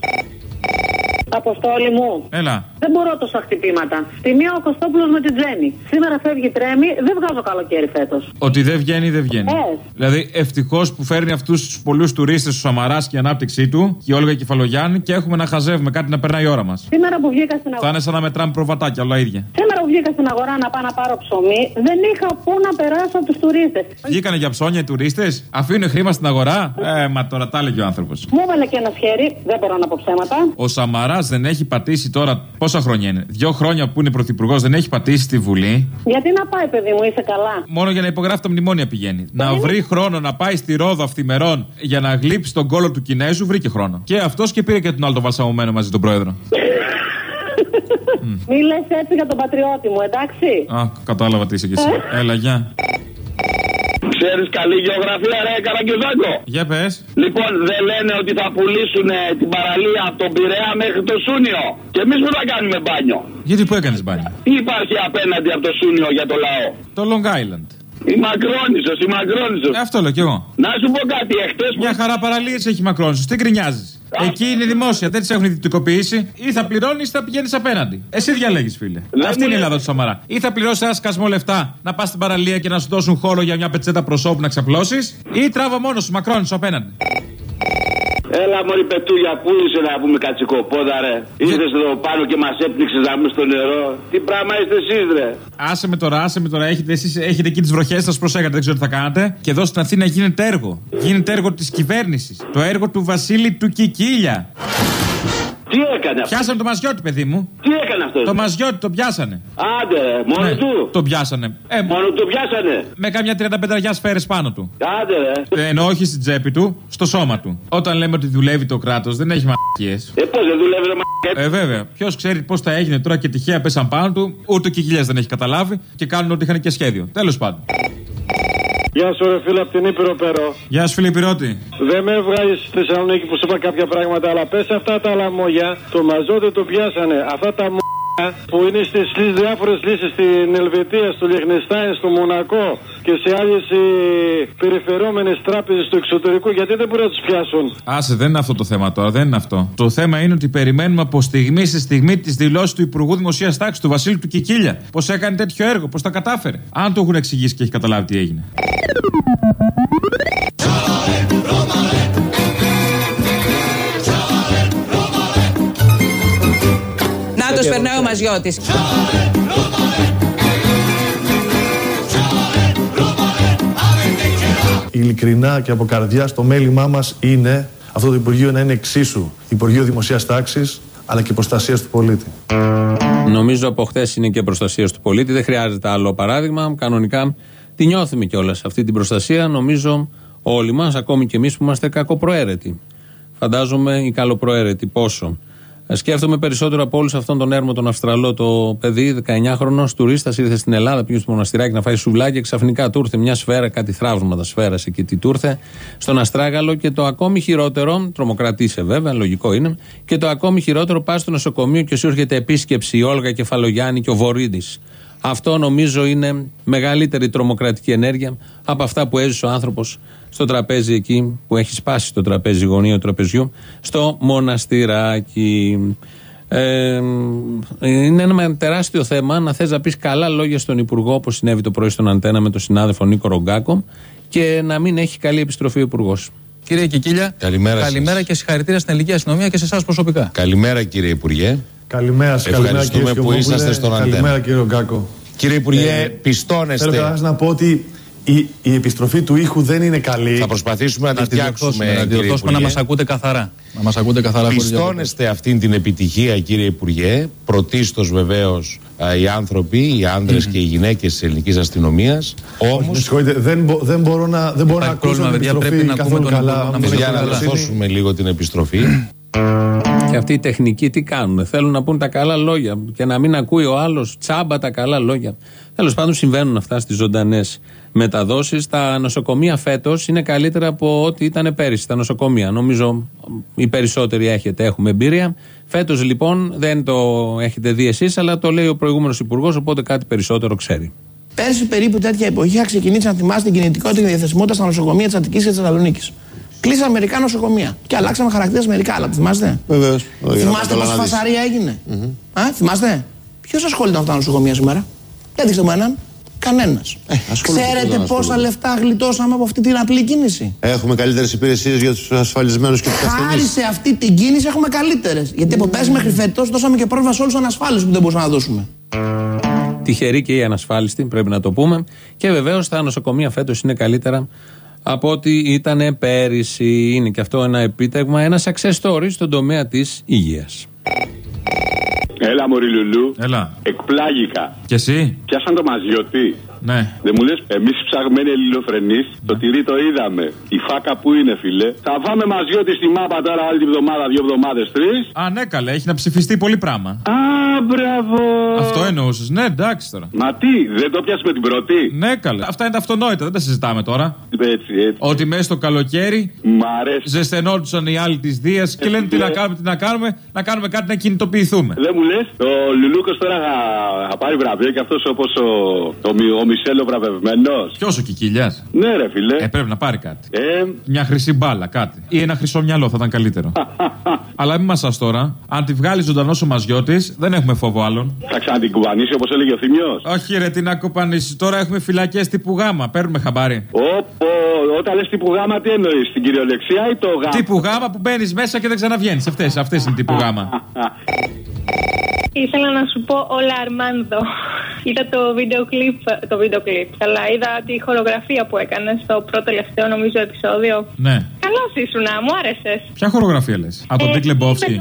Αποστόλη μου. Έλα. Δεν μπορώ τόσα χτυπήματα. Στη μία ο Κωστόπουλος με την Τζέμι. Σήμερα φεύγει τρέμει, δεν βγάζω καλοκαίρι φέτος. Ότι δεν βγαίνει, δεν βγαίνει. Ε. Δηλαδή, ευτυχώς που φέρνει αυτούς τους πολλούς τουρίστες ο Σαμαράς και η ανάπτυξή του και η Όλγα Κεφαλογιάννη και έχουμε να χαζεύουμε κάτι να περνάει η ώρα μας. Σήμερα που βγήκα στην Θα αγορά. είναι σαν να μετράμε προβατάκια, όλα ίδια. Σήμερα που βγήκα στην αγορά να πάω να πάρω ψωμί, δεν είχα πού να περάσω τους τουρίστες. Βγήκανε για ψώνια οι τουρίστες, αφήνουν χρήμα στην αγορά; Ε, μα τώρα τα έλεγε ο άνθρωπος. Μου έβαλε και ένα χέρι, δεν μπορώ να πω ψέματα. Ο Σαμαράς δεν έχει πατήσει τώρα. Πόσα χρόνια είναι; Δύο χρόνια που είναι πρωθυπουργός δεν έχει πατήσει στη Βουλή. Γιατί να πάει, παιδί μου, είσαι καλά. Μόνο για να υπογράφει τα μνημόνια πηγαίνει. Να βρει χρόνο να πάει στη Ρόδο αυθημερών για να γλύψει τον κόλο του Κινέζου, βρήκε χρόνο. Και αυτός και πήρε και τον άλλο τον βαλσαμωμένο μαζί τον πρόεδρο. Μη λες έτσι για τον πατριώτη μου, εντάξει. Α, κατάλαβα τι είσαι κι εσύ. Έλα, γεια. Ξέρεις καλή γεωγραφία, ρε Καραγκιουζάκο. Για πες. Λοιπόν, δεν λένε ότι θα πουλήσουν ε, την παραλία από τον Πειραιά μέχρι το Σούνιο. Και εμείς που θα κάνουμε μπάνιο. Γιατί που έκανες μπάνιο; Τι υπάρχει απέναντι από το Σούνιο για το λαό. Το Long Island. Η Μακρόνισο, η Μακρόνισο. Ε, αυτό λέω κι εγώ. Να σου πω κάτι, εχθές που. Μια χαρά παραλίες έχει Μακρόνισο. Τι γκρινιάζεις; Εκεί είναι δημόσια, δεν τις έχουν ιδιωτικοποιήσει. Ή θα πληρώνεις ή θα πηγαίνεις απέναντι. Εσύ διαλέγεις, φίλε. Αυτή είναι η Ελλάδα του Σαμαρά. Ή θα πληρώσεις ένα σκασμό λεφτά να πας στην παραλία και να σου δώσουν χώρο για μια πετσέτα προσώπου να ξαπλώσεις. Ή τράβα μόνος σου Μακρόνισο απέναντι. Έλα μωρή πετούλια, πού είσαι να πούμε κατσικοπόδα ρε; Ήρθε εδώ πάνω και μας έπνιξες να μπει στο νερό. Τι πράγμα είστε εσείς ρε; Άσε με τώρα, άσε με τώρα. Έχετε, εσείς, έχετε εκεί τις βροχές, σας προσέχατε, δεν ξέρω τι θα κάνετε. Και εδώ στην Αθήνα γίνεται έργο. Γίνεται έργο της κυβέρνησης. Το έργο του Βασίλη του Κικίλια. Τι έκανε αυτό. Πιάσανε το μαζιώτη, παιδί μου. Τι έκανε αυτός; Το μαζιώτη το πιάσανε. Άντε, ρε, μόνος Ναι, του; Το πιάσανε. Ε, Μόνος του πιάσανε; με κάμια 35 σφαίρες πάνω του. Άντε, ρε. Ε, Ενώ όχι στην τσέπη του, στο σώμα του. Όταν λέμε ότι δουλεύει το κράτος, δεν έχει μαλακίες. Ε, πώς δεν δουλεύει, ρε, μα. Ε, βέβαια. Ποιος ξέρει πώς θα έγινε τώρα και τυχαία πέσαν πάνω του, ούτε ο Κικίλια δεν έχει καταλάβει και κάνουν ότι είχαν και σχέδιο. Τέλος πάντων. Γεια σου, ρε φίλε, από την Ήπειρο Περό. Γεια σου, φίλε Πυρώτη. Δεν με βγάζεις στη Θεσσαλονίκη που σου είπα κάποια πράγματα, αλλά πες αυτά τα λαμόγια. Το μαζότε το πιάσανε. Αυτά τα μ***α που είναι στις διάφορες λύσεις στην Ελβετία, στο Λιχνεστάιν, στο Μονακό και σε άλλες περιφερόμενες τράπεζες του εξωτερικού, γιατί δεν μπορούν να τους πιάσουν; Άσε, δεν είναι αυτό το θέμα τώρα, δεν είναι αυτό. Το θέμα είναι ότι περιμένουμε από στιγμή σε στιγμή τις δηλώσεις του Υπουργού Δημοσίας Τάξης, του Βασίλη του Κικίλια. Πώς έκανε τέτοιο έργο, πώς τα κατάφερε. Αν το έχουν εξηγήσει και έχει καταλάβει τι έγινε. Να το περνάει ο Μαζιώτης. Ειλικρινά και από καρδιά στο μέλημά μας είναι αυτό το Υπουργείο να είναι εξίσου Υπουργείο Δημοσίας Τάξης αλλά και προστασίας του πολίτη. Νομίζω από χθες είναι και προστασίας του πολίτη. Δεν χρειάζεται άλλο παράδειγμα. Κανονικά τη νιώθουμε κιόλας αυτή την προστασία. Νομίζω όλοι μας, ακόμη και εμείς που είμαστε κακοπροαίρετοι. Φαντάζομαι οι καλοπροαίρετοι πόσο. Σκέφτομαι περισσότερο από όλους αυτόν τον έρμο τον Αυστραλό το παιδί, 19χρονο τουρίστας, ήρθε στην Ελλάδα, πήγε στο μοναστηράκι να φάει σουβλάκι και ξαφνικά του ήρθε μια σφαίρα, κάτι θράψματα σφαίρας εκεί τι του ήρθε, στον Αστράγαλο και το ακόμη χειρότερο, τρομοκρατήσε βέβαια, λογικό είναι, και το ακόμη χειρότερο πας στο νοσοκομείο και σου έρχεται επίσκεψη η Όλγα Κεφαλογιάννη και ο Βορύδης. Αυτό νομίζω είναι μεγαλύτερη τρομοκρατική ενέργεια από αυτά που έζησε ο άνθρωπος στο τραπέζι εκεί που έχει σπάσει το τραπέζι γωνίο τραπεζιού στο μοναστηράκι. Ε, είναι ένα τεράστιο θέμα να θες να πεις καλά λόγια στον Υπουργό, όπως συνέβη το πρωί στον Αντένα με τον συνάδελφο Νίκο Ρογκάκο, και να μην έχει καλή επιστροφή ο Υπουργός. Κύριε Κικίλια, Καλημέρα, καλημέρα σας. και συγχαρητήρια στην ελληνική αστυνομία και σε εσάς προσωπικά. Καλημέρα κύριε Υπουργέ. Καλημέρα σας, καλημέρα Ευχαριστούμε κύριε που Σκιωβόπουλε. είσαστε στον Καλημέρα Αντένα. κύριε Γκάκο. Κύριε Υπουργέ, Ε, πιστώνεστε. Θέλω καταρχάς να πω ότι η, η επιστροφή του ήχου δεν είναι καλή. Θα προσπαθήσουμε να, Να τη τη διορθώσουμε, φτιάξουμε, να τη κύριε διορθώσουμε να Υπουργέ. μας ακούτε καθαρά. Να μας ακούτε καθαρά χωρίς διακοπές. Πιστώνεστε αυτήν την επιτυχία, κύριε Υπουργέ. Πρωτίστως βεβαίως οι άνθρωποι, οι άνδρες και οι γυναίκες της ελληνικής αστυνομίας. Όχι, Όμω, με συγχωρείτε, δεν, μπο- δεν μπορώ να, δεν μπορώ να Υπάρχει ακούσω πρόβλημα, την παιδιά, επιστροφή πρέπει να ακούμε καθόλου τον καλά. Υπουργό, να αν μας δεν για έχετε να καλοσύνη. διορθώσουμε λίγο την επιστροφή. Και αυτοί οι τεχνικοί τι κάνουν, θέλουν να πούν τα καλά λόγια και να μην ακούει ο άλλος τσάμπα τα καλά λόγια. Τέλος πάντων, συμβαίνουν αυτά στις ζωντανές μεταδόσεις. Τα νοσοκομεία φέτος είναι καλύτερα από ό,τι ήταν πέρυσι. Τα νοσοκομεία. Νομίζω οι περισσότεροι έχετε, έχουμε εμπειρία. Φέτος λοιπόν δεν το έχετε δει εσείς, αλλά το λέει ο προηγούμενος υπουργός, οπότε κάτι περισσότερο ξέρει. Πέρσι περίπου τέτοια εποχή είχα ξεκινήσει να θυμάστε την κινητικότητα και τη διαθεσιμότητα στα νοσοκομεία της Αττικής και της Θεσσαλονίκης. Κλείσαμε μερικά νοσοκομεία και αλλάξαμε χαρακτήρα μερικά άλλα. Τα θυμάστε; Βεβαίως. Θυμάστε πόση φασαρία έγινε; Α, θυμάστε; Ποιος ασχολείται με αυτά τα νοσοκομεία σήμερα; Για δείξτε μου έναν. Κανένας. ασχολούνται Ξέρετε πολλά, πόσα ασχολούνται. λεφτά γλιτώσαμε από αυτή την απλή κίνηση; Έχουμε καλύτερες υπηρεσίες για τους ασφαλισμένους και τους Χάρη ασθενείς. σε αυτή την κίνηση έχουμε καλύτερες. Γιατί από πέρσι μέχρι φέτος δώσαμε και πρόβλημα σε όλους τους ανασφάλιστου που δεν μπορούσαμε να δώσουμε. Τυχεροί και οι ανασφάλιστοι, πρέπει να το πούμε. Και βεβαίως τα νοσοκομεία φέτος είναι καλύτερα από ό,τι ήταν πέρυσι. Είναι και αυτό ένα επίτευγμα, ένα success story στον τομέα της υγείας. Έλα, Μωρή Λουλού. Έλα. Εκπλάγηκα. Και εσύ; Πιάσαν το μαζιωτή. Ναι. Δεν μου λες, εμείς οι ψαγμένοι ελληνοφρενείς, το τυρί το είδαμε. Η φάκα που είναι, φιλέ. Θα φάμε μαζιώτη στη μάπα τώρα όλη τη βδομάδα, δύο εβδομάδες, τρεις. Α, ναι, καλέ, έχει να ψηφιστεί πολύ πράγμα. Α, μπράβο. Αυτό εννοούσες. Ναι, εντάξει τώρα. Μα τι, δεν το πιάσει με την πρώτη; Ναι, καλέ. Αυτά είναι τα αυτονόητα, δεν τα συζητάμε τώρα. Έτσι, έτσι. Ότι μέσα στο καλοκαίρι Μ' αρέσει. ζεσθενόντουσαν οι άλλοι της Δίας και λένε τι να κάνουμε, τι να κάνουμε, να κάνουμε κάτι να κινητοποιηθούμε. Δεν μου λες, ο Λουλούκος τώρα θα, θα πάρει βραβείο και αυτός όπως ο, ο, Μι- ο Μισελ ο βραβευμένος. Ποιος ο Κικίλια. Ναι, ρε φιλέ. Ε, πρέπει να πάρει κάτι. Ε, Μια χρυσή μπάλα, κάτι. Ή ένα χρυσό μυαλό θα ήταν καλύτερο. Αλλά μην μα τώρα. Αν τη βγάλει ζωντανό ο μαζιώτης, δεν έχουμε φόβο άλλων. θα ξανατικουβανίσει όπως έλεγε ο Θημιό. Όχι, ρε, τι να κοπανίσει. Τώρα έχουμε φυλακές τύπου γάμα. Παίρνουμε χαμπάρι. Όπω, όταν λες τύπου γάμα, τι εννοείς, την κυριολεξία ή το γάμα; Τύπου γάμα που μπαίνεις μέσα και δεν ξαναβγαίνεις. Αυτές αυτές είναι τύπου γάμα. Ήθελα να σου πω όλα Αρμάνδο. Είδα το βίντεο κλιπ, το βίντεο κλιπ, αλλά είδα τη χορογραφία που έκανες στο πρώτο τελευταίο νομίζω επεισόδιο. Ναι. Καλός ήσουν, μου άρεσες. Ποια χορογραφία λες; Α, τον Dick Lebowski;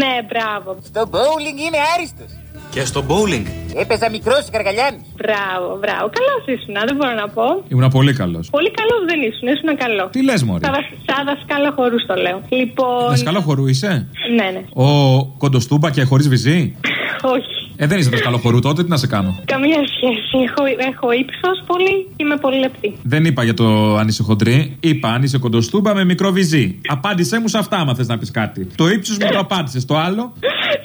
Ναι, μπράβο. Στο bowling είμαι άριστος. Και στο bowling. Έπαιζα μικρός καργαλιάνη. Μπράβο, μπράβο. Καλός ήσουν, δεν μπορώ να πω. Ήμουν πολύ καλός. Πολύ καλός δεν ήσουν, ήσουν καλό. Τι λες, Μωρή; Σαν, δασ- σαν δασκάλο χορούς το λέω. Λοιπόν. Δασκαλό χορού είσαι; Ναι, ναι. Ο κοντοστούμπα και χωρίς βυζί; Όχι. Ε, δεν είσαι δασκαλό χορού τότε, τι να σε κάνω; Καμία σχέση. Έχω, έχω ύψος πολύ και είμαι πολύ λεπτή. Δεν είπα για το αν είσαι χοντρή. Είπα αν είσαι κοντοστούμπα με μικρό βυζί. Απάντησέ μου σε αυτά, άμα θες να πεις κάτι. Το ύψος μου το απάντησες. Το άλλο;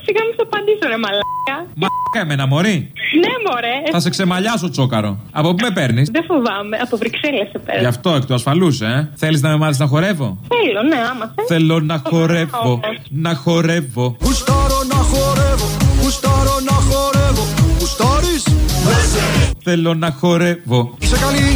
Σιγά μην το απαντήσω, ρε μαλάκα. Μα εμένα, Μωρή. Ναι, μωρέ. Θα σε ξεμαλιάσω τσόκαρο. Από πού με παίρνεις; Δεν φοβάμαι. Από Βρυξέλλες σε παίρνω. Γι' αυτό εκ του ασφαλούς, ε. Θέλεις να με μάθεις να χορεύω; Θέλω, ναι, άμα θες. Θέλω να χορεύω, να χορεύω. Γουστάρω να χορεύω, γουστάρω να χορεύω. Γουστάρεις, Θέλω να χορεύω. είσαι καλή,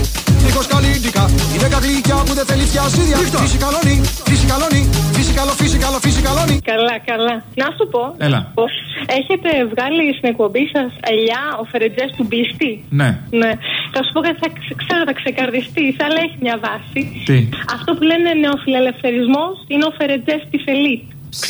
δίχως καλλίντικα. Είναι κακλίκια που δεν θέλεις πια σίδια. Φύση καλόνι, φύση καλόνι, φύση καλό, φύση καλό, φύση καλόνι. Καλά, καλά. Να σου πω. Έλα. πως Έχετε βγάλει στην εκπομπή σας ελιά ο Φερετζέ του Μπίστη. Ναι. Ναι. Θα σου πω κάτι, θα ξε- ξέρω, θα ξεκαρδιστεί, αλλά έχει μια βάση. Τι; Αυτό που λένε νεοφιλελευθερισμός είναι ο Φερετζέ της ελίτ.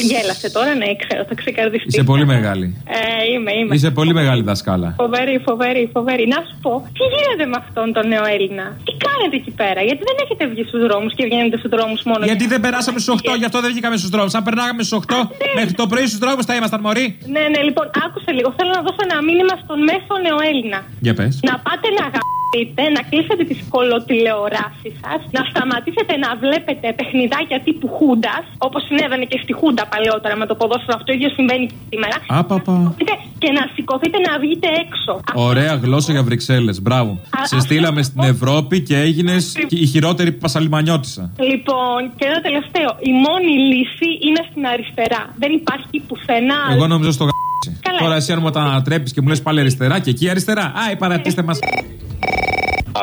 Γέλασε τώρα, ναι, ξέρω, θα ξεκαρδιστεί. Είσαι πολύ μεγάλη. Ε, είμαι, είμαι. Είσαι πολύ μεγάλη δασκάλα. Φοβερή, φοβερή, φοβερή. Να σου πω, τι γίνεται με αυτόν τον νέο Έλληνα; Τι κάνετε εκεί πέρα, γιατί δεν έχετε βγει στους δρόμους και βγαίνετε στους δρόμους μόνο. Γιατί δεν περάσαμε στους 8, γι' αυτό δεν βγήκαμε στους δρόμους. Αν περνάγαμε στους 8, μέχρι το πρωί στους δρόμους θα ήμασταν μωροί. Ναι, ναι, λοιπόν, άκουσε λίγο. Θέλω να δώσω ένα μήνυμα στον μέσο νεοέλληνα. Για πες. Να πάτε να γαμπείτε, να κλείσετε τι κολοτηλεοράσει σας, να σταματήσετε να βλέπετε παιχνιδάκια τύπου Χούντας, όπως συνέβαινε και στη Χούντα παλαιότερα με το ποδόσφαιρο. Αυτό ίδιο συμβαίνει και σήμερα. Άπαπα. Και να σηκωθείτε να βγείτε έξω. Ωραία γλώσσα για Βρυξέλλες. Μπράβο. Α, Σε α, στείλαμε στην Ευρώπη και έγινες η χειρότερη πασαλιμανιώτησα. Λοιπόν, και ένα τελευταίο. Η μόνη λύση είναι στην αριστερά. Δεν υπάρχει πουθενά. Εγώ νόμιζα στο γ***. Καλά. Τώρα εσύ αν μου τα ανατρέπεις και μου λες πάλι αριστερά και εκεί αριστερά. Α, παρατήστε μας.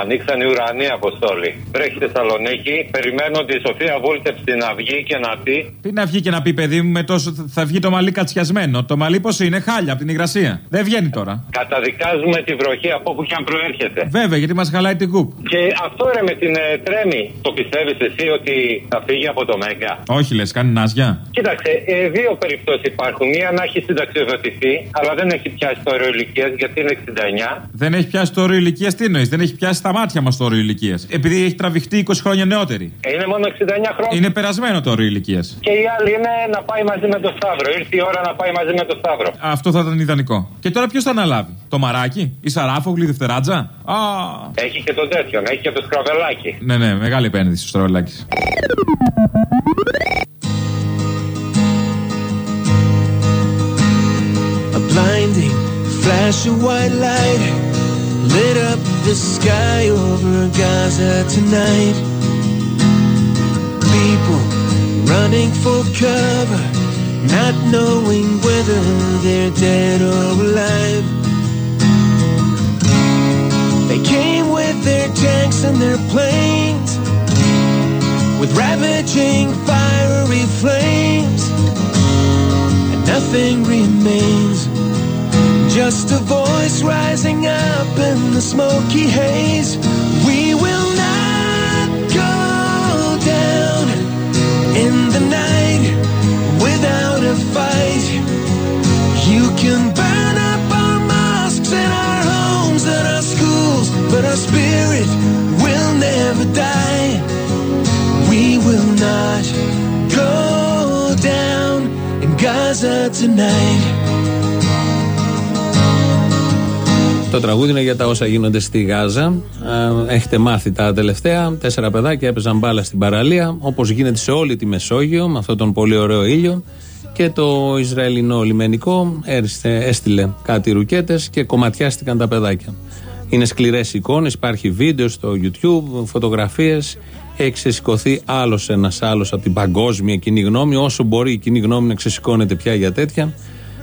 Ανοίξαν οι ουρανοί αποστόλοι. Βρέχει στη Θεσσαλονίκη. Περιμένω τη Σοφία Βούλτεψη να βγει και να πει. Τι να βγει και να πει, παιδί μου, με τόσο θα βγει το μαλλί κατσιασμένο. Το μαλλί πώς είναι, χάλια από την υγρασία. Δεν βγαίνει τώρα. Καταδικάζουμε τη βροχή από όπου και αν προέρχεται. Βέβαια, γιατί μας χαλάει την κούπ. Και αυτό ρε με την ε, τρέμη. Το πιστεύεις εσύ ότι θα φύγει από το Μέγκα; Όχι, λες, κάνει νάζια. Κοίταξε, ε, δύο περιπτώσεις υπάρχουν. Μία να έχει συνταξιοδοτηθεί, αλλά δεν έχει πιάσει το όριο ηλικίας γιατί είναι 69. Δεν έχει πιάσει το όριο ηλικίας, τι εννοείς. Δεν έχει πιάσει στα μάτια μας το όριο ηλικίας. Επειδή έχει τραβηχτεί 20 χρόνια νεότερη. Ε, Είναι μόνο 69 χρόνια. Είναι περασμένο το όριο ηλικίας. Και η άλλη είναι να πάει μαζί με το Σταύρο. Ήρθε η ώρα να πάει μαζί με το Σταύρο. Αυτό θα ήταν ιδανικό. Και τώρα ποιος θα αναλάβει. Το μαράκι, η Σαράφογλου, η Δευτεράτζα; Α, Έχει και το τέτοιο, έχει και το σκραβελάκι. ναι, ναι, μεγάλη επένδυση στο Στραβελάκη. A blinding flash of white light lit up the sky over Gaza tonight. People running for cover, not knowing whether they're dead or alive. They came with their tanks and their planes, with ravaging fiery flames, and nothing remains. Just a voice rising up in the smoky haze. We will not go down in the night without a fight. You can burn up our mosques and our homes and our schools, but our spirit will never die. We will not go down in Gaza tonight. Το τραγούδι είναι για τα όσα γίνονται στη Γάζα. Ε, Έχετε μάθει τα τελευταία. Τέσσερα παιδάκια έπαιζαν μπάλα στην παραλία, όπως γίνεται σε όλη τη Μεσόγειο, με αυτόν τον πολύ ωραίο ήλιο. Και το Ισραηλινό λιμενικό έριστε, έστειλε κάτι ρουκέτες και κομματιάστηκαν τα παιδάκια. Είναι σκληρές εικόνες, υπάρχει βίντεο στο YouTube, φωτογραφίες. Έχει ξεσηκωθεί άλλος ένας άλλος από την παγκόσμια κοινή γνώμη, όσο μπορεί η κοινή γνώμη να ξεσηκώνεται πια για τέτοια.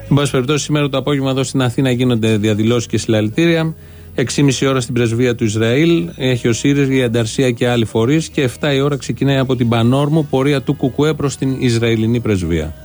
Εν πάση περιπτώσει, σήμερα το απόγευμα εδώ στην Αθήνα γίνονται διαδηλώσεις και συλλαλητήρια. 6,5 ώρα στην πρεσβεία του Ισραήλ. Έχει ο ΣΥΡΙΖ, η Ανταρσία και άλλοι φορείς. Και 7 η ώρα ξεκινάει από την Πανόρμου πορεία του Κουκουέ προς την Ισραηλινή πρεσβεία.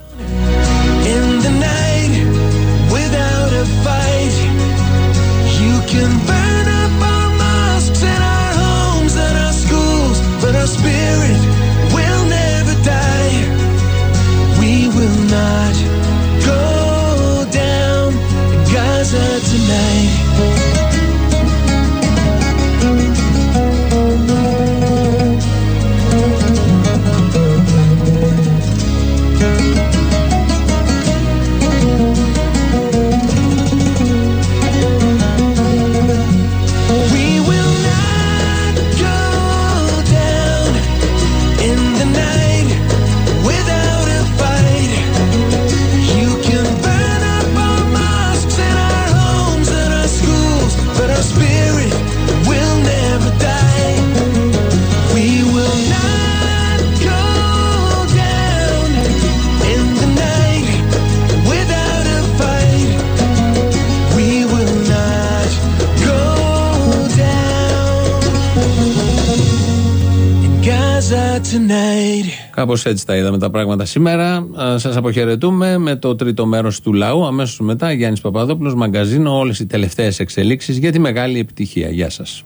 Κάπως έτσι τα είδαμε τα πράγματα σήμερα. Σας αποχαιρετούμε με το τρίτο μέρος του λαού. Αμέσως μετά Γιάννης Παπαδόπουλος, μαγκαζίνο, όλες οι τελευταίες εξελίξεις για τη μεγάλη επιτυχία. Γεια σας.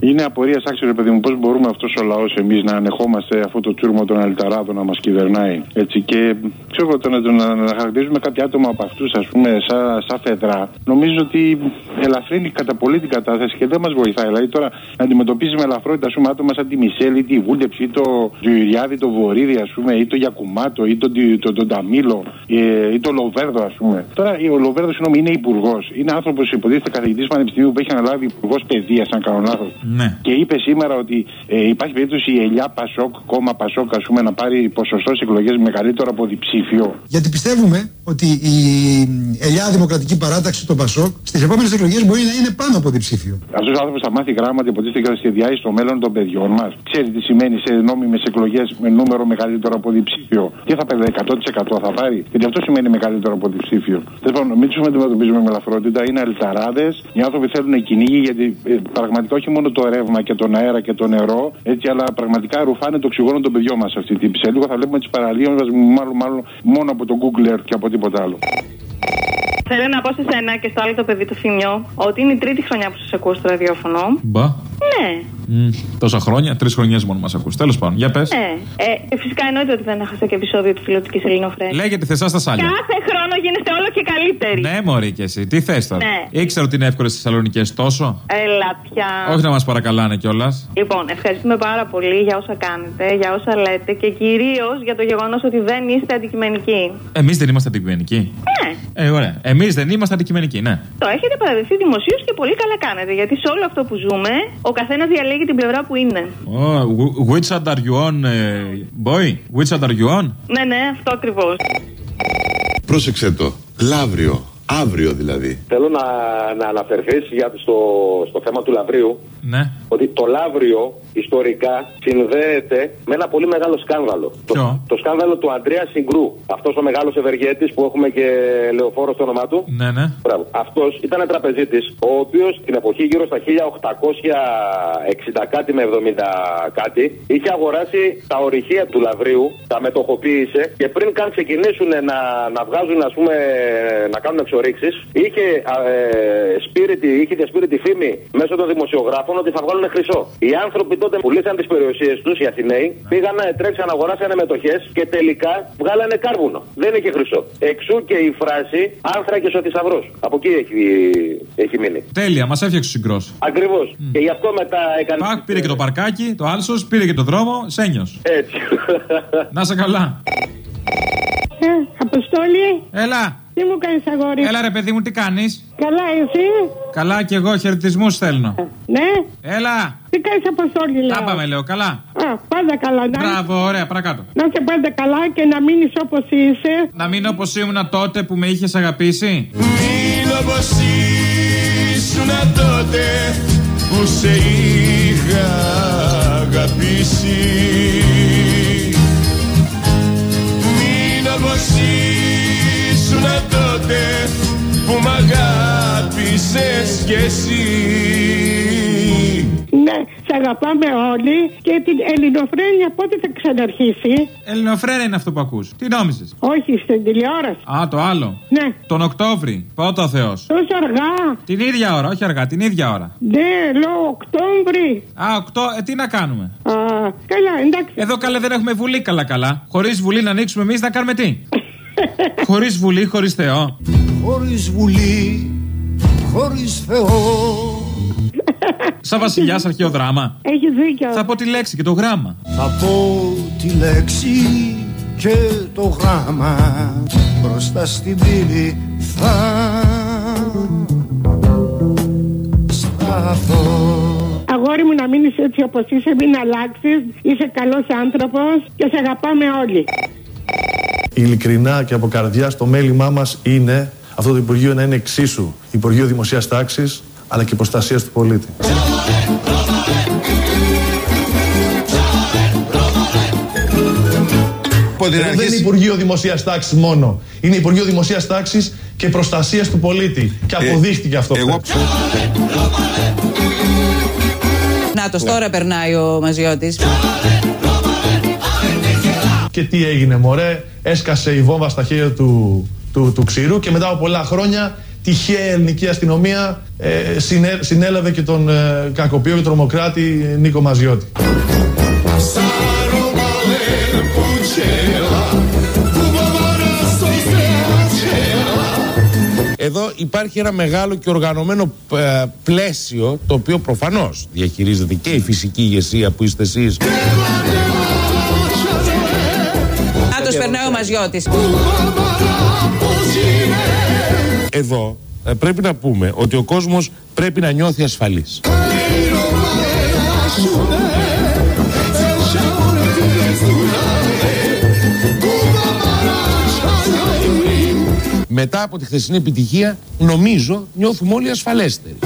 Είναι απορία άξιο, ρε παιδί μου, πώς μπορούμε αυτός ο λαός εμείς να ανεχόμαστε αυτό το τσούρμο των αλυταράδων να μας κυβερνάει. Έτσι και ξέρω εγώ, το να, το να, να χαρακτηρίζουμε κάποια άτομα από αυτούς, ας πούμε, σαν σα φεδρά, νομίζω ότι ελαφρύνει κατά πολύ την κατάσταση και δεν μας βοηθάει. Δηλαδή τώρα να αντιμετωπίζει με ελαφρότητα ας πούμε, άτομα σαν τη Μισελ ή τη Βούλτεψη ή το Τζουιριάδη, το Βορύδη, ας πούμε, ή το Γιακουμάτο ή τον το, το, το, Ταμίλο ε, ή το Λοβέρδο, ας πούμε. Τώρα ο Λοβέρδος, συγγνώμη, είναι υπουργός. Είναι άνθρωπος υποτίθεται καθηγητής πανεπιστημίου που έχει αναλάβει υπουργός παιδείας, αν κάνω λάθος. Ναι. Και είπε σήμερα ότι ε, υπάρχει περίπτωση η Ελιά Πασόκ, κόμμα Πασόκ, ας πούμε, να πάρει ποσοστό εκλογές μεγαλύτερο από διψήφιο. Γιατί πιστεύουμε ότι η Ελιά Δημοκρατική Παράταξη, το Πασόκ, στις επόμενες εκλογές μπορεί να είναι πάνω από διψήφιο. Αυτός ο άνθρωπος θα μάθει γράμματα, υποτίθεται και θα σχεδιάσει το μέλλον των παιδιών μας. Ξέρει τι σημαίνει σε νόμιμες εκλογές με νούμερο μεγαλύτερο από διψήφιο. Τι θα πάρει, 100% θα πάρει. Γιατί αυτό σημαίνει μεγαλύτερο από διψήφιο. Τέλος πάντων, μην τους αντιμετωπίζουμε με ελαφρότητα. Είναι αλυταράδε. Οι άνθρωποι θέλουν κυνήγι γιατί ε, πραγματικά όχι μόνο το ρεύμα και τον αέρα και το νερό, έτσι, αλλά πραγματικά ρουφάνε το οξυγόνο των παιδιών μας αυτή την Σε λίγο θα βλέπουμε τις παραλίες μας μάλλον, μάλλον μόνο από το Google Earth και από τίποτα άλλο. Θέλω να πω σε σένα και στο άλλο το παιδί του Φιμιό ότι είναι η τρίτη χρονιά που σας ακούω στο ραδιόφωνο. Μπα. Ναι. Μμ, τόσα χρόνια, τρεις χρονιές μόνο μας ακούς. Τέλος πάντων, για πες. Ε, ε, και φυσικά εννοείται ότι δεν έχασα και επεισόδιο του φιλοτικής Ελληνοφρένης. Λέγεται θεσά στα σάλια. Κάθε χρόνο γίνεστε όλο και καλύτεροι. Ναι, Μωρή και εσύ. Τι θες τώρα; Ναι. Ήξερα ότι είναι εύκολε στις Θεσσαλονικέ τόσο; Έλα πια. Όχι να μας παρακαλάνε κιόλας. Λοιπόν, ευχαριστούμε πάρα πολύ για όσα κάνετε, για όσα λέτε και κυρίως για το γεγονός ότι δεν είστε αντικειμενικοί. Εμείς δεν είμαστε αντικειμενικοί. Ναι. Ε, ωραία. Εμείς δεν είμαστε αντικειμενικοί, ναι. Το έχετε παραδεχθεί δημοσίως και πολύ καλά κάνετε. Γιατί σε όλο αυτό που ζούμε, ο καθένας διαλέγει την πλευρά που είναι. Oh, wh- which side are you on, ε, boy? Which side are you on? Ναι, ναι, αυτό ακριβώς. Πρόσεξε το. Λαύριο. Αύριο δηλαδή. Θέλω να, να αναφερθείς στο, στο θέμα του Λαβρίου Ναι. ότι το Λαύριο ιστορικά συνδέεται με ένα πολύ μεγάλο σκάνδαλο. Το, το σκάνδαλο του Αντρέα Συγκρού. Αυτός ο μεγάλος ευεργέτης που έχουμε και λεωφόρος στο όνομά του. Ναι, ναι. Μπράβο. Αυτός ήταν τραπεζίτης, ο οποίος την εποχή γύρω στα 1860 κάτι με 70 κάτι είχε αγοράσει τα ορυχεία του Λαβρίου, τα μετοχοποίησε και πριν καν ξεκινήσουν να, να βγάζουν, ας πούμε, να κάνουν εξορίξει, είχε, α, ε, σπίριτη, είχε διασπείρητη φήμη μέσω των δημοσιογράφων ότι θα βγάλουν χρυσό. Οι άνθρωποι τότε πουλήσαν τις περιουσίες τους, οι Αθηναίοι, πήγαν, τρέξαν, αγοράσανε μετοχές και τελικά βγάλανε κάρβουνο. Δεν είχε χρυσό. Εξού και η φράση άνθρακε ο θησαυρό. Από εκεί έχει, έχει μείνει. Τέλεια, μας έφτιαξε ο συγκρός. Ακριβώς. Και γι' αυτό μετά έκανε. Πακ, πήρε και το παρκάκι, το άλσος, πήρε και το δρόμο, σένιος. Έτσι. Να σε καλά. Ε, Αποστόλη. Έλα. Τι μου κάνεις αγόρι; Έλα ρε παιδί μου, τι κάνεις; Καλά εσύ; Καλά κι εγώ, χαιρετισμούς στέλνω. Ναι. Έλα. Τι κάνεις Αποστόλη λέω; Τα πάμε, λέω, καλά. Α, πάντα καλά. Να, Μπράβο, ωραία, παρακάτω. να είσαι πάντα καλά και να μείνεις όπως είσαι. Να μείνω όπως ήμουν τότε που με είχες αγαπήσει. Μείνω όπως ήσουν τότε που σε είχα αγαπήσει Μείνω όπως ήσουν τότε που μ' αγάπησες κι εσύ. Ναι, σε αγαπάμε όλοι και την ελληνοφρένεια πότε θα ξαναρχίσει; Ελληνοφρένα είναι αυτό που ακούς. Τι νόμιζες; Όχι, στην τηλεόραση. Α, το άλλο. Ναι. Τον Οκτώβρη. Πότε ο Θεός. Τόσο αργά. Την ίδια ώρα, όχι αργά, την ίδια ώρα. Ναι, λέω Οκτώβρη. Α, οκτώ, ε, τι να κάνουμε; Α, καλά, εντάξει. Εδώ καλέ δεν έχουμε βουλή καλά-καλά. Χωρίς βουλή να ανοίξουμε εμείς να κάνουμε τι; χωρίς βουλή, χωρίς Θεό. Χωρίς βουλή, χωρίς Θεό. Σαν βασιλιάς αρχαίο δράμα. Έχεις δίκιο. Θα πω τη λέξη και το γράμμα. Θα πω τη λέξη και το γράμμα μπροστά στην πύλη θα σταθώ. Αγόρι μου να μείνεις έτσι όπως είσαι, μην αλλάξεις. Είσαι καλός άνθρωπος και σε αγαπάμε όλοι. Ειλικρινά και από καρδιά στο μέλημά μας είναι αυτό το Υπουργείο να είναι εξίσου Υπουργείο Δημοσίας Τάξης αλλά και Προστασίας του Πολίτη. Εδώ δεν είναι Υπουργείο Δημοσίας Τάξης μόνο. Είναι Υπουργείο Δημοσίας Τάξης και Προστασίας του Πολίτη. Και αποδείχτηκε αυτό. Εγώ... Να το τώρα περνάει ο Μαζιώτης. Και τι έγινε, μωρέ, έσκασε η βόμβα στα χέρια του, του, του ξηρού και μετά από πολλά χρόνια τυχαία ελληνική αστυνομία ε, συνέ, συνέλαβε και τον ε, κακοποιό και τρομοκράτη Νίκο Μαζιώτη. Εδώ υπάρχει ένα μεγάλο και οργανωμένο ε, πλαίσιο το οποίο προφανώς διαχειρίζεται και η φυσική ηγεσία που είστε εσείς Άτος περνάει ο Μαζιώτης. Εδώ ε, πρέπει να πούμε ότι ο κόσμος πρέπει να νιώθει ασφαλής. Μετά από τη χθεσινή επιτυχία νομίζω νιώθουμε όλοι ασφαλέστεροι.